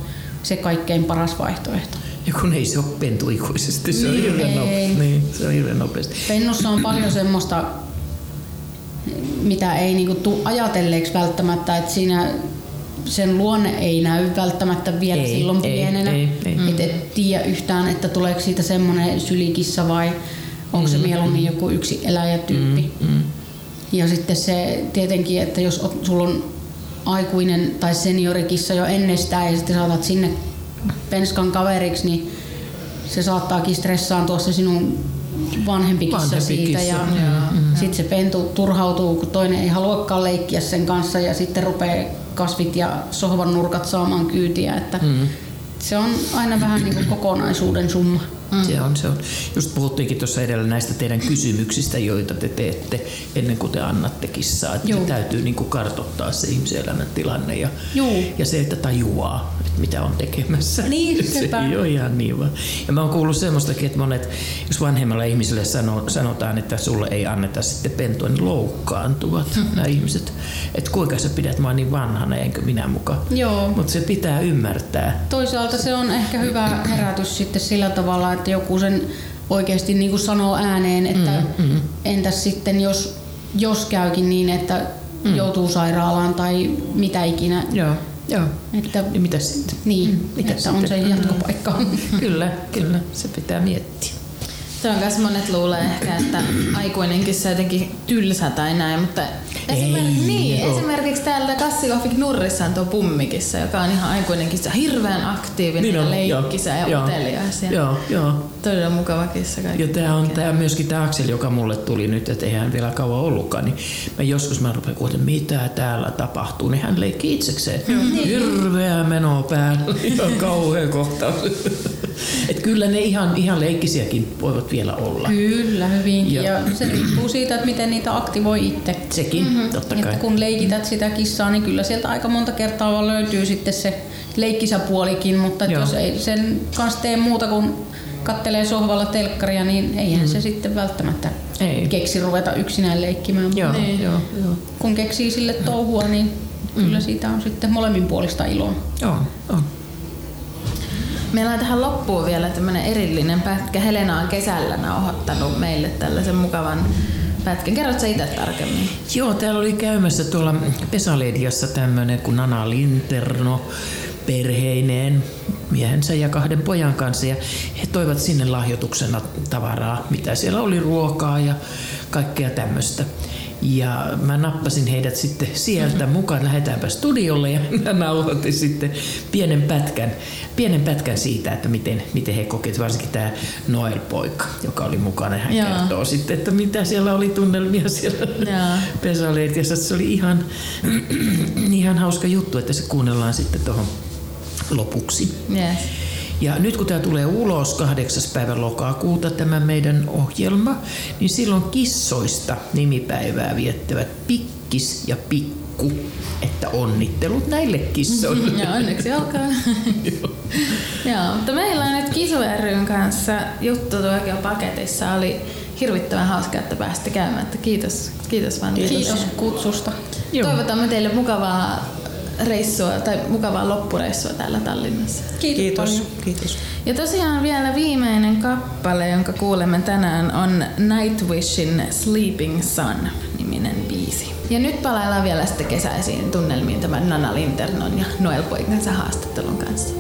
se kaikkein paras vaihtoehto. Ja kun ei se ole pentu ikuisesti, se on niin, hirveän nopeasti. Niin, se on hirveän nopeasti. Pennussa on paljon semmoista, mitä ei niinku tuu ajatelleeksi välttämättä, että siinä sen luonne ei näy välttämättä vielä ei, silloin ei, pienenä. Ei, ei, ei. Et et tiedä yhtään, että tuleeko siitä semmoinen sylikissa vai onko mm, se mieluummin mm. joku yksi eläjätyyppi. Mm, mm. Ja sitten se tietenkin, että jos sulla on aikuinen tai seniorikissa jo ennestään ja sitten saatat sinne penskan kaveriksi, niin se saattaakin stressaantua se sinun vanhempi kissa vanhempi siitä kissa. ja mm-hmm. sitten se pentu turhautuu, kun toinen ei haluakaan leikkiä sen kanssa ja sitten rupeaa kasvit ja sohvan nurkat saamaan kyytiä. Että mm-hmm. Se on aina vähän niin kuin kokonaisuuden summa. Mm. Se on, se on. Just puhuttiinkin tuossa edellä näistä teidän kysymyksistä, joita te teette ennen kuin te annatte kissaa. Että se täytyy niin kuin kartoittaa se ihmisen elämän tilanne ja, ja se, että tajuaa, että mitä on tekemässä. Niin, se ei ole ihan niin vaan. Ja mä oon kuullut semmoistakin, että monet, jos vanhemmalla ihmiselle sano, sanotaan, että sulle ei anneta sitten pentua, niin loukkaantuvat mm-hmm. nämä ihmiset. Että kuinka sä pidät mua niin vanhana, enkö minä mukaan. Mutta se pitää ymmärtää. Toisaalta se on ehkä hyvä herätys sitten sillä tavalla, että joku sen oikeasti niin kuin sanoo ääneen, että mm, mm. entäs sitten jos, jos käykin niin, että mm. joutuu sairaalaan tai mitä ikinä. Joo. Joo. Että, ja mitä sitten? Niin, mm. mitä että sitten? on se jatkopaikka. kyllä, kyllä. Se pitää miettiä. Se on myös monet luulee ehkä, että aikuinenkin se jotenkin tylsä tai näin, mutta esimerkiksi, niin, esimerkiksi täällä Kassikofik Nurrissa on tuo pummikissa, joka on ihan aikuinenkin se hirveän aktiivinen niin on, ja leikkisä ja joo, utelias. Ja joo, joo. Todella mukava kissa kaikki. Ja tämä on tää myöskin tämä Akseli, joka mulle tuli nyt, että eihän vielä kauan ollutkaan, niin mä joskus mä rupean kuulemaan, mitä täällä tapahtuu, niin hän leikki itsekseen. Mm. Hirveä meno päällä ja kauhea kohtaus. Et kyllä ne ihan, ihan leikkisiäkin voivat vielä olla. Kyllä, hyvinkin. Ja, ja se riippuu siitä, että miten niitä aktivoi itse. Sekin, mm-hmm. totta kai. Että kun leikität sitä kissaa, niin kyllä sieltä aika monta kertaa vaan löytyy sitten se leikkisäpuolikin, mutta jos ei sen kanssa tee muuta kuin kattelee sohvalla telkkaria, niin eihän mm. se sitten välttämättä ei. keksi ruveta yksinään leikkimään. Joo, niin. joo, joo. Kun keksii sille touhua, niin mm. kyllä siitä on sitten molemminpuolista iloa. Joo, on. Meillä on tähän loppuun vielä tämmöinen erillinen pätkä. Helena on kesällä nauhoittanut meille tällaisen mukavan pätkän. Kerrotko itse tarkemmin? Joo, täällä oli käymässä tuolla Pesalediassa tämmöinen kuin Nana Linterno perheineen, miehensä ja kahden pojan kanssa. Ja he toivat sinne lahjoituksena tavaraa, mitä siellä oli, ruokaa ja kaikkea tämmöistä. Ja mä nappasin heidät sitten sieltä mm-hmm. mukaan, lähdetäänpä studiolle ja mä nauhoitin sitten pienen pätkän, pienen pätkän siitä, että miten, miten he kokevat, varsinkin tämä Noel-poika, joka oli mukana. Hän Jaa. kertoo sitten, että mitä siellä oli tunnelmia siellä Pesaleetiassa. Se oli ihan, ihan hauska juttu, että se kuunnellaan sitten tuohon lopuksi. Yes. Ja nyt kun tämä tulee ulos 8. päivä lokakuuta tämä meidän ohjelma, niin silloin kissoista nimipäivää viettävät Pikkis ja Pikku. Että onnittelut näille kissoille. ja onneksi olkaa. Joo, mutta meillä on nyt Kisu ryn kanssa juttu tuokin paketissa. Oli hirvittävän hauska, että pääsitte käymään. Kiitos, kiitos vaan. Kiitos, kiitos kutsusta. Joo. Toivotamme teille mukavaa reissua tai mukavaa loppureissua täällä Tallinnassa. Kiitos. Kiitos. Kiitos. Ja tosiaan vielä viimeinen kappale, jonka kuulemme tänään, on Nightwishin Sleeping Sun niminen biisi. Ja nyt palaillaan vielä sitten kesäisiin tunnelmiin tämän Nana Linternon ja Noel Poikansa haastattelun kanssa.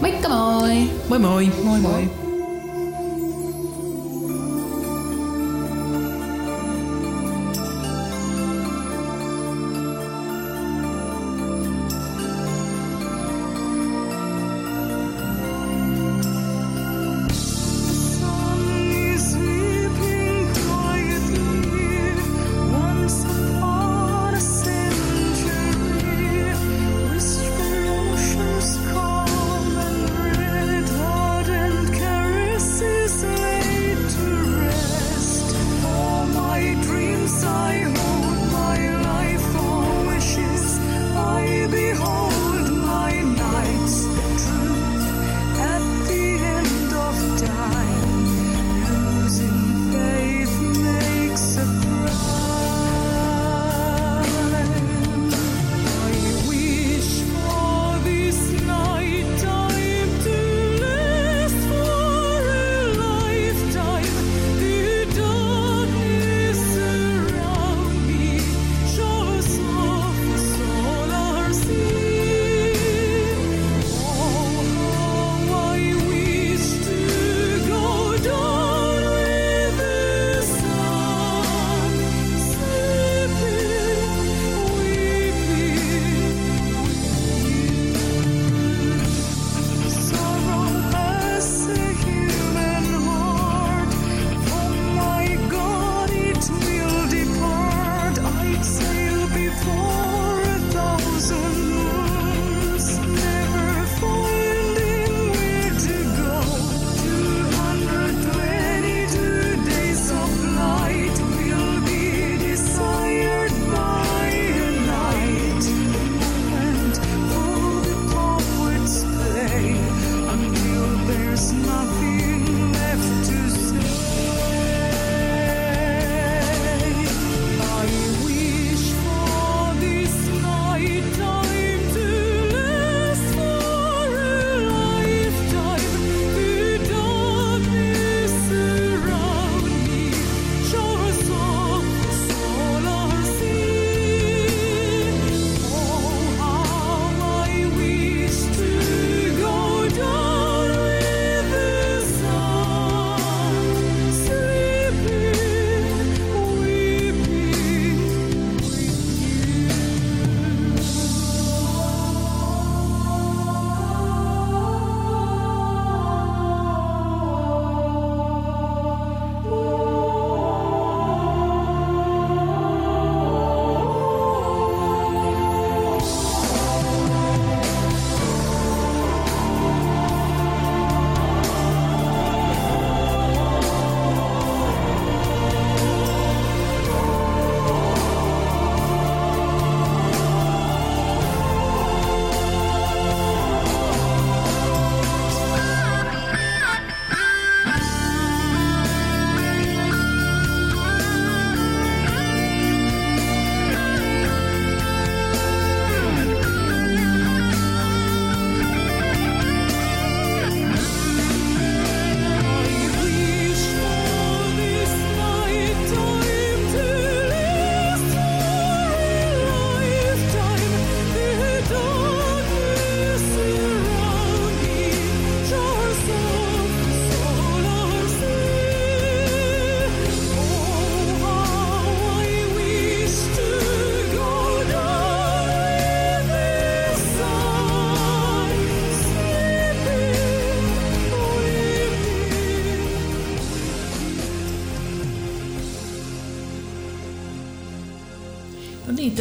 Moikka moi! Moi moi! Moi moi! Whisper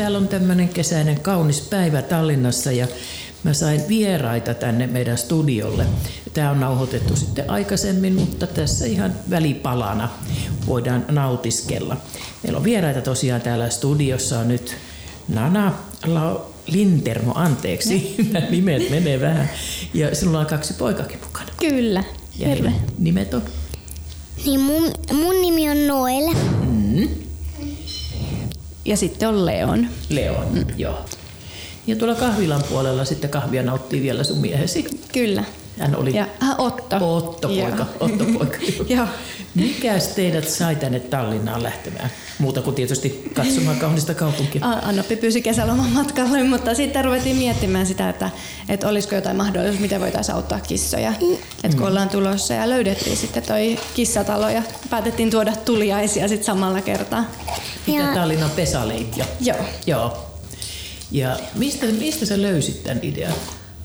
täällä on tämmöinen kesäinen kaunis päivä Tallinnassa ja mä sain vieraita tänne meidän studiolle. Tämä on nauhoitettu sitten aikaisemmin, mutta tässä ihan välipalana voidaan nautiskella. Meillä on vieraita tosiaan täällä studiossa on nyt Nana La Lintermo, anteeksi, nämä nimet menee vähän. Ja sinulla on kaksi poikakin mukana. Kyllä. Ja nimet on? Niin mun, mun nimi on Noel. Mm. Ja sitten on Leon. Leon, mm. joo. Ja tuolla kahvilan puolella sitten kahvia nauttii vielä sun miehesi. Kyllä. Hän oli Ja äh, Otto. Otto poika. Joo. Otto poika. Joo. Mikäs teidät sai tänne Tallinnaan lähtemään? Muuta kuin tietysti katsomaan kaunista kaupunkia. Annoppi pyysi kesäloman matkalle, mutta sitten ruvettiin miettimään sitä, että, että olisiko jotain mahdollisuus, miten voitaisiin auttaa kissoja. Että kun ollaan tulossa ja löydettiin sitten toi kissatalo ja päätettiin tuoda tuliaisia sitten samalla kertaa. Mitä Tallinnan pesaleikja? Joo. Joo. Ja mistä, mistä sä löysit tämän idean?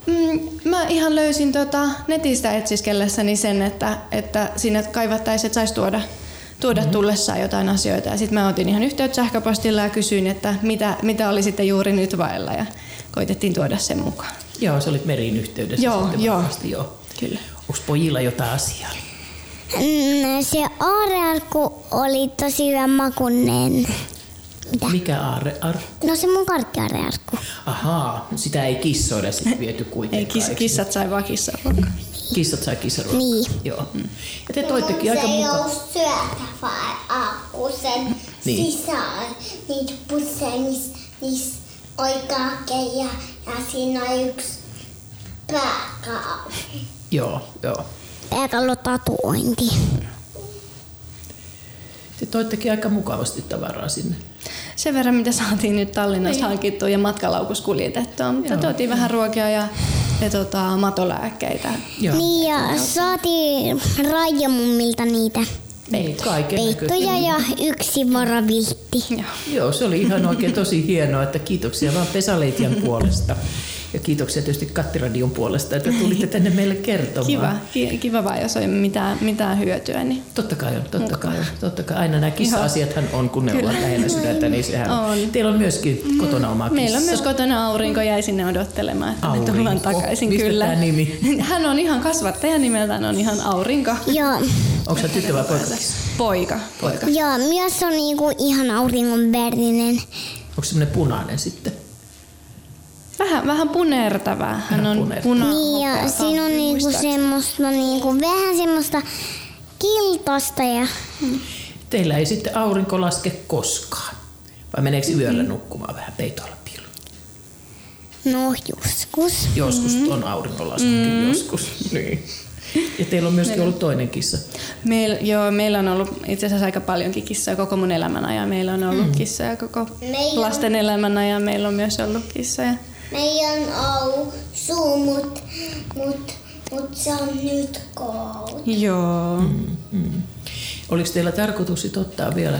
Mm, mä ihan löysin tota netistä etsiskellessäni sen, että, että sinne kaivattaisiin, että saisi tuoda, tuoda mm-hmm. tullessaan jotain asioita. Ja sitten mä otin ihan yhteyttä sähköpostilla ja kysyin, että mitä, mitä oli sitten juuri nyt vailla ja koitettiin tuoda sen mukaan. Joo, sä olit meriin yhteydessä Joo, sitten joo. varmasti, joo. Kyllä. Onko pojilla jotain asiaa? Mm, Se aarearkku oli tosi hyvän makunen. Mitä? Mikä aarre? Ar? No se mun karkkiaarearkku. Ahaa, sitä ei kissoida sitten viety kuitenkaan. Ei, kiss, kissat sai vaan kissan Kissat sai kissaruokaa. Niin. Joo. Ja te toittekin aika mukaan. syötävä akku sen Niin. niin. sisään. Niitä pusseja, niissä niis oikein ja, ja siinä on yksi pääkallo. Joo, joo. Pääkallo tatuointi. Te toittekin aika mukavasti tavaraa sinne. Sen verran, mitä saatiin nyt Tallinnassa hankittua ja matkalaukus kuljetettua. Mutta Joo. tuotiin vähän ruokia ja, ja tota, matolääkkeitä. Joo. Niin ja saatiin Raijamummilta niitä Niin, peittoja ja yksi varaviltti. Joo. Joo, se oli ihan oikein tosi hienoa, että kiitoksia vaan Pesaleitian puolesta. Ja kiitoksia tietysti Kattiradion puolesta, että tulitte tänne meille kertomaan. Kiva, ki- kiva vaan, jos on mitään, mitään hyötyä. Niin. Totta kai on, totta kai on. Totta kai. Aina nämä kissa-asiathan on, kun ne Kyllä. ovat lähellä sydäntä, niin sehän on. Teillä on myöskin kotona oma kissa. Meillä on myös kotona aurinko, jäi sinne odottelemaan, että Aurinko. me tullaan takaisin. Mistä kyllä. tää nimi? Hän on ihan kasvattaja nimeltään, on ihan aurinko. Joo, Onko se tyttö vai poika? Poika. Poika. joo myös on niinku ihan auringon värinen. Onko se semmoinen punainen sitten? Vähän, vähän punertavaa. Hän Vähän on punertavaa. puna. Niin ja siinä on niinku semmoista niinku, vähän semmoista kiltosta ja Teillä ei sitten aurinko laske koskaan. Vai meneekö yöllä nukkumaan vähän peitolla piiloon? no joskus. Joskus on aurinkolaskukin, mm. joskus. Niin. Ja teillä on myöskin ollut toinen kissa. Meil, joo, meillä on ollut itse asiassa aika paljonkin kissoja koko mun elämän ajan. Meillä on ollut mm. kissoja koko Meillä- lasten elämän ajan. Meillä on myös ollut kissoja. Meidän on suu, mut, mut, mut se on nyt koulu. Joo. Mm. Oliko teillä tarkoitus sit ottaa vielä?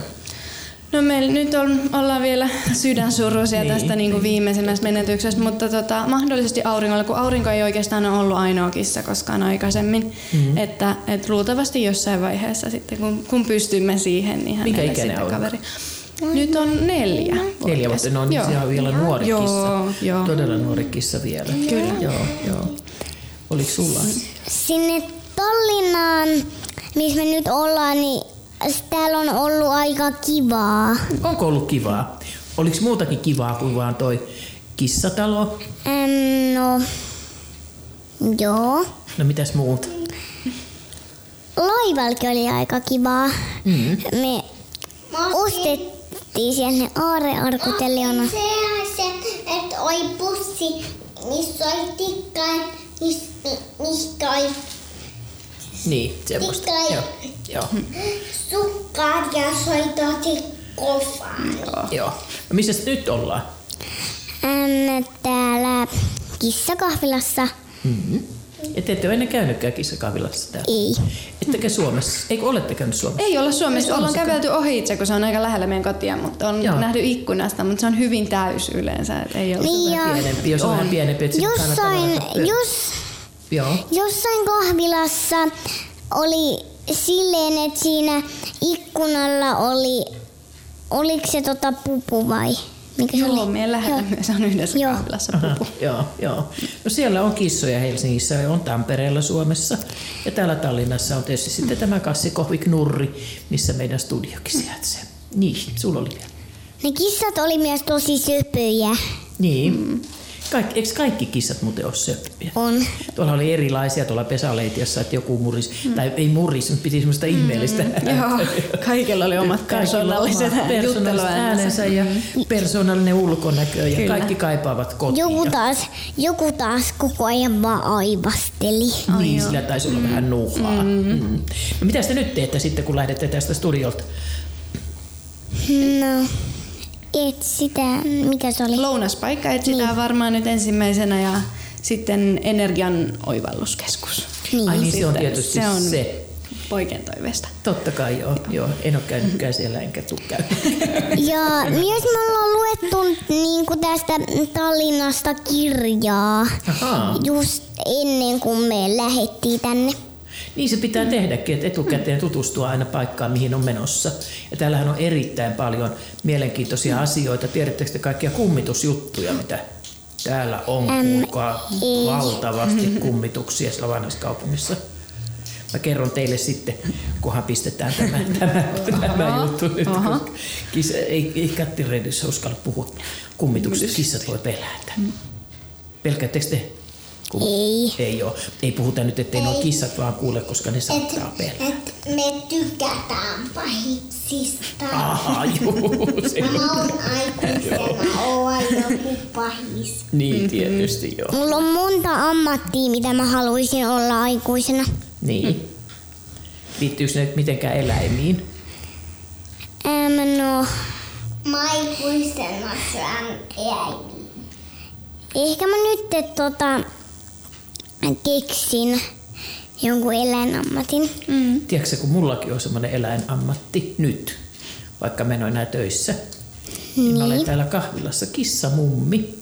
No meillä nyt on, ollaan vielä sydänsuruisia Niin, tästä niin kuin viimeisimmästä menetyksestä, mutta tota, mahdollisesti auringolla, kun aurinko ei oikeastaan ole ollut ainoa kissa koskaan aikaisemmin. Mm-hmm. Että et luultavasti jossain vaiheessa sitten, kun, kun pystymme siihen, niin Mikä hänelle sitten aurinko? kaveri. Nyt on neljä. Neljä vuotta, no niin se on vielä nuori Joo, kissa. joo. Todella nuori kissa vielä. Kyllä. Joo, joo. Oliko sulla? Sinne Tallinnaan, missä me nyt ollaan, niin täällä on ollut aika kivaa. Onko ollut kivaa? Oliko muutakin kivaa kuin vaan toi kissatalo? Ähm, no, joo. No mitäs muuta? Laivalkin oli aika kivaa. Mm. Me ostettiin sinne aarearkut ja Leona. Se on se, että oi pussi, missä oli tikka, mistä oli Niin, semmoista. Tikka- Joo. Joo. sukkaat ja se oli tosi kovaa. Joo. No missä nyt ollaan? Ähm, täällä kissakahvilassa. Mm-hmm. Ja te ette ole ennen käynytkään kissakahvilassa täällä? Ei. Ettekä Suomessa? Eikö olette käynyt Suomessa? Ei olla Suomessa. Ei Ollaan kävelty ohi itse, kun se on aika lähellä meidän kotia, mutta on Joo. nähty ikkunasta, mutta se on hyvin täys yleensä. Et ei ole Niin ja Pienempi, jos on, vähän pienempi, että jossain, jos, Joo. jossain kahvilassa oli silleen, että siinä ikkunalla oli, oliko se tota pupu vai? Mikä se Joo, oli? me lähdemme Joo. myös on yhdessä Joo. kahvilassa Aha, pupu. joo, joo. No siellä on kissoja Helsingissä ja on Tampereella Suomessa. Ja täällä Tallinnassa on tietysti sitten tämä Kassikohvik Nurri, missä meidän studiokin sijaitsee. Niin, sulla oli vielä. Ne kissat oli myös tosi söpöjä. Niin. Mm. Kaik, eikö kaikki kissat muuten ole söppiä? On. Tuolla oli erilaisia tuolla pesäleitiössä, että joku muris, mm. tai ei muris, mutta piti semmoista ihmeellistä mm, Joo, kaikilla oli omat persoonalliset persoonalliset äänensä ja persoonallinen ulkonäkö ja Kyllä. kaikki kaipaavat kotia. Joku taas, joku taas koko ajan vaan aivasteli. niin, sillä taisi olla vähän nuhaa. Mm. Mm. No mitä te nyt teette sitten, kun lähdette tästä studiolta? No, et sitä, mikä se oli? Lounaspaikka etsitään Niin. varmaan nyt ensimmäisenä ja sitten energian oivalluskeskus. Niin. Ai niin, se on tietysti se. On se. poikien toiveesta. Totta kai joo, joo. En ole käynytkään siellä enkä käymään. Ja myös me ollaan luettu niin kuin tästä Tallinnasta kirjaa Ahaa. just ennen kuin me lähettiin tänne. Niin se pitää tehdäkin, että etukäteen tutustua aina paikkaan, mihin on menossa. Ja täällähän on erittäin paljon mielenkiintoisia asioita. Tiedättekö te kaikkia kummitusjuttuja, mitä täällä on, kuulkaa, valtavasti kummituksia siellä vanhassa kaupungissa. Mä kerron teille sitten, kunhan pistetään tämä, tämä, tämä juttu nyt. Kissa, ei, ei Katti Redissä uskalla puhua kummituksista. Kissat voi pelätä. Pelkäättekö te? Kum- Ei. Ei ole. Ei puhuta nyt, ettei nuo kissat vaan kuule, koska ne saattaa pelätä. et me tykätään pahitsista. Aha, juu, se. Mä oon aikuisena olla joku pahis. Niin, tietysti joo. Mulla on monta ammattia, mitä mä haluaisin olla aikuisena. Niin. Liittyykö ne nyt mitenkään eläimiin? Ähm, no. Mä aikuisena syön eläimiä. Ehkä mä nyt et, tota, keksin jonkun eläinammatin. Mm. Tiedätkö, kun mullakin on semmoinen eläinammatti nyt, vaikka mä en ole enää töissä, niin mä olen täällä kahvilassa kissamummi.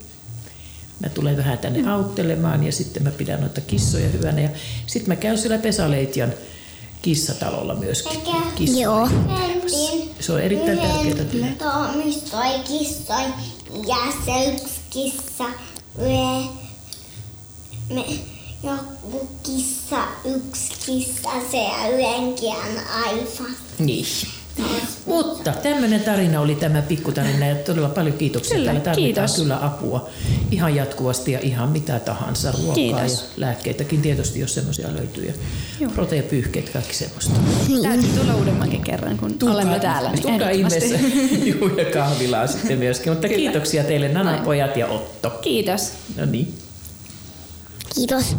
Mä tulen vähän tänne auttelemaan ja sitten mä pidän noita kissoja hyvänä. Ja sitten mä käyn siellä Pesaleitian kissatalolla myöskin. Kissoja Joo. Se on erittäin tärkeää työtä. Toimistoi kissoi ja se yksi kissa yö, me, joku kissa, yksi kissa, se yhdenkin aivan. Niin. Mutta tämmöinen tarina oli tämä pikkutarina ja todella paljon kiitoksia. Kyllä, Täällä tarvitaan kiitos. kyllä apua ihan jatkuvasti ja ihan mitä tahansa. Ruokaa Kiitos. ja lääkkeitäkin tietysti, jos semmoisia löytyy. Ja proteiinpyyhkeet, kaikki semmoista. Täytyy tulla uudemmankin kerran, kun olemme täällä. Niin Tulkaa ihmeessä. Juu, ja kahvilaa sitten myöskin. Mutta kiitoksia teille Nana, pojat ja Otto. Kiitos. No niin. Kiitos.